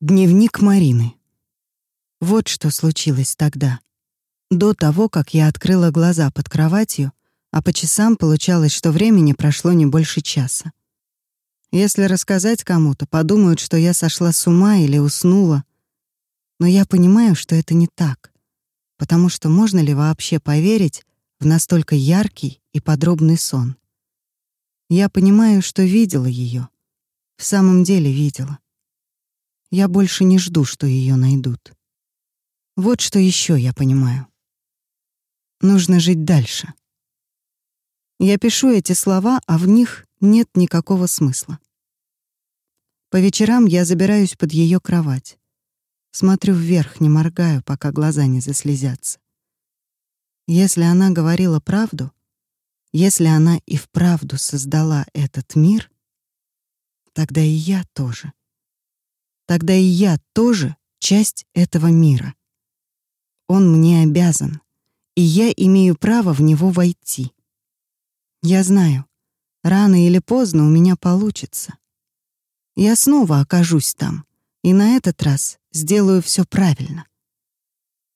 Дневник Марины. Вот что случилось тогда. До того, как я открыла глаза под кроватью, а по часам получалось, что времени прошло не больше часа. Если рассказать кому-то, подумают, что я сошла с ума или уснула. Но я понимаю, что это не так, потому что можно ли вообще поверить в настолько яркий и подробный сон? Я понимаю, что видела ее, В самом деле видела. Я больше не жду, что ее найдут. Вот что еще я понимаю. Нужно жить дальше. Я пишу эти слова, а в них нет никакого смысла. По вечерам я забираюсь под ее кровать. Смотрю вверх, не моргаю, пока глаза не заслезятся. Если она говорила правду, если она и вправду создала этот мир, тогда и я тоже тогда и я тоже часть этого мира. Он мне обязан, и я имею право в него войти. Я знаю, рано или поздно у меня получится. Я снова окажусь там, и на этот раз сделаю все правильно.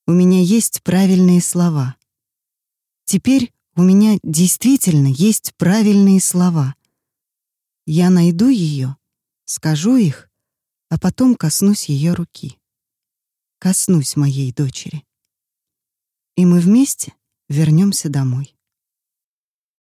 У меня есть правильные слова. Теперь у меня действительно есть правильные слова. Я найду ее, скажу их, а потом коснусь ее руки. Коснусь моей дочери. И мы вместе вернемся домой.